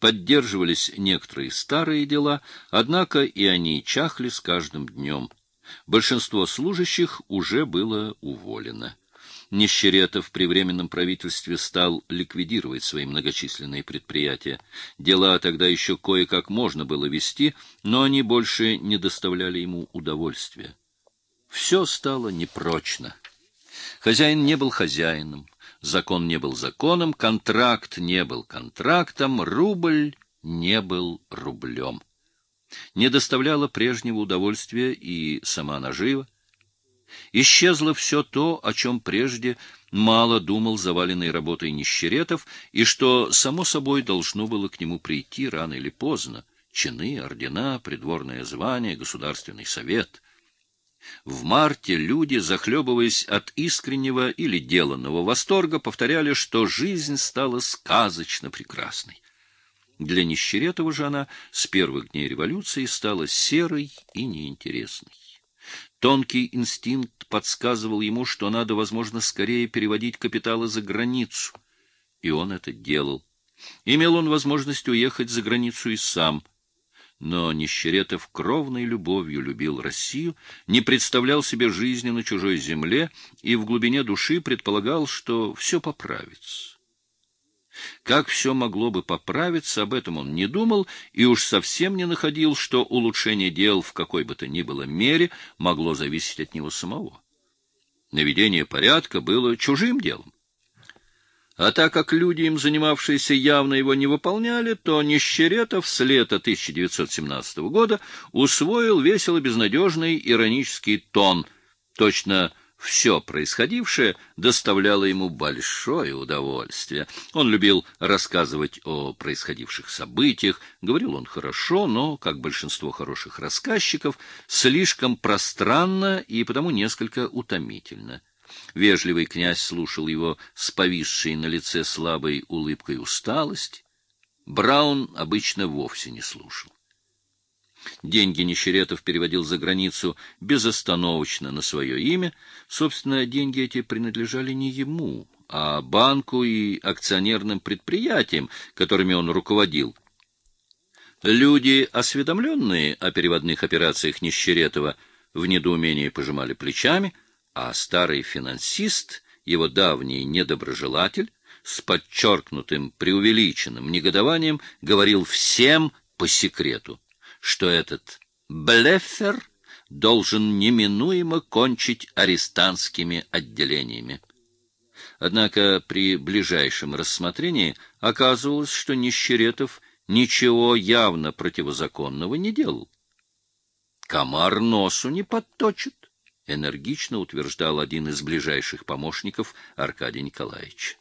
Поддерживались некоторые старые дела, однако и они чахли с каждым днем. Большинство служащих уже было уволено. Нищеретов при Временном правительстве стал ликвидировать свои многочисленные предприятия. Дела тогда еще кое-как можно было вести, но они больше не доставляли ему удовольствия. Все стало непрочно. Хозяин не был хозяином, закон не был законом, контракт не был контрактом, рубль не был рублем. Не доставляло прежнего удовольствия и сама нажива. Исчезло все то, о чем прежде мало думал заваленный работой нищеретов, и что, само собой, должно было к нему прийти рано или поздно — чины, ордена, придворное звание, государственный совет. В марте люди, захлебываясь от искреннего или деланного восторга, повторяли, что жизнь стала сказочно прекрасной. Для Нищеретова же она с первых дней революции стала серой и неинтересной. Тонкий инстинкт подсказывал ему, что надо, возможно, скорее переводить капиталы за границу. И он это делал. Имел он возможность уехать за границу и сам. Но Нищеретов кровной любовью любил Россию, не представлял себе жизни на чужой земле и в глубине души предполагал, что все поправится. Как все могло бы поправиться, об этом он не думал и уж совсем не находил, что улучшение дел в какой бы то ни было мере могло зависеть от него самого. Наведение порядка было чужим делом. А так как люди, им занимавшиеся, явно его не выполняли, то Нищеретов с лета 1917 года усвоил весело безнадежный иронический тон, точно все происходившее доставляло ему большое удовольствие. Он любил рассказывать о происходивших событиях, говорил он хорошо, но, как большинство хороших рассказчиков, слишком пространно и потому несколько утомительно. Вежливый князь слушал его с повисшей на лице слабой улыбкой усталости. Браун обычно вовсе не слушал. Деньги Нищеретов переводил за границу безостановочно на свое имя. Собственно, деньги эти принадлежали не ему, а банку и акционерным предприятиям, которыми он руководил. Люди, осведомленные о переводных операциях Нищеретова, в недоумении пожимали плечами, а старый финансист, его давний недоброжелатель, с подчеркнутым преувеличенным негодованием говорил всем по секрету что этот блефер должен неминуемо кончить арестантскими отделениями. Однако при ближайшем рассмотрении оказывалось, что Нищеретов ничего явно противозаконного не делал. «Комар носу не подточит», — энергично утверждал один из ближайших помощников Аркадия Николаевича.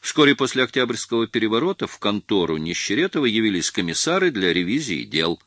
Вскоре после Октябрьского переворота в контору Нищеретова явились комиссары для ревизии дел.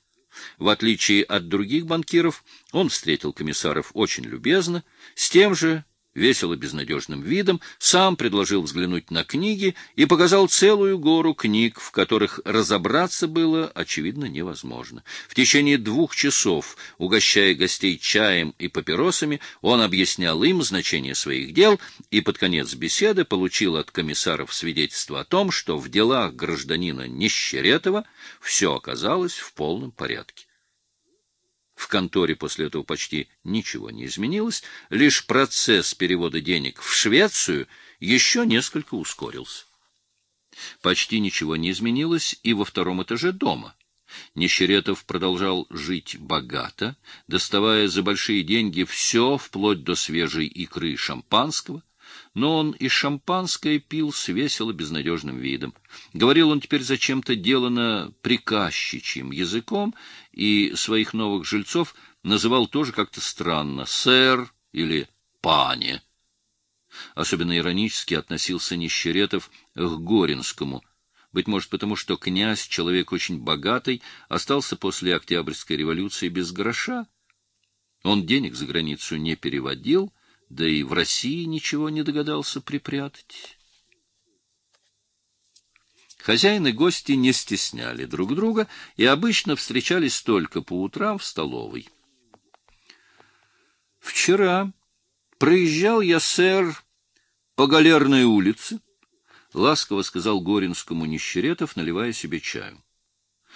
В отличие от других банкиров, он встретил комиссаров очень любезно, с тем же весело безнадежным видом, сам предложил взглянуть на книги и показал целую гору книг, в которых разобраться было, очевидно, невозможно. В течение двух часов, угощая гостей чаем и папиросами, он объяснял им значение своих дел и под конец беседы получил от комиссаров свидетельство о том, что в делах гражданина Нищеретова все оказалось в полном порядке. В конторе после этого почти ничего не изменилось, лишь процесс перевода денег в Швецию еще несколько ускорился. Почти ничего не изменилось и во втором этаже дома. Нищеретов продолжал жить богато, доставая за большие деньги все, вплоть до свежей икры шампанского, но он и шампанское пил с весело безнадежным видом. Говорил он теперь зачем-то делано приказчичьим языком, и своих новых жильцов называл тоже как-то странно «сэр» или «пане». Особенно иронически относился Нищеретов к Горинскому, быть может потому, что князь, человек очень богатый, остался после Октябрьской революции без гроша. Он денег за границу не переводил, да и в России ничего не догадался припрятать. Хозяин и гости не стесняли друг друга и обычно встречались только по утрам в столовой. Вчера проезжал я, сэр, по Галерной улице, ласково сказал Горинскому Нищеретов, наливая себе чаю.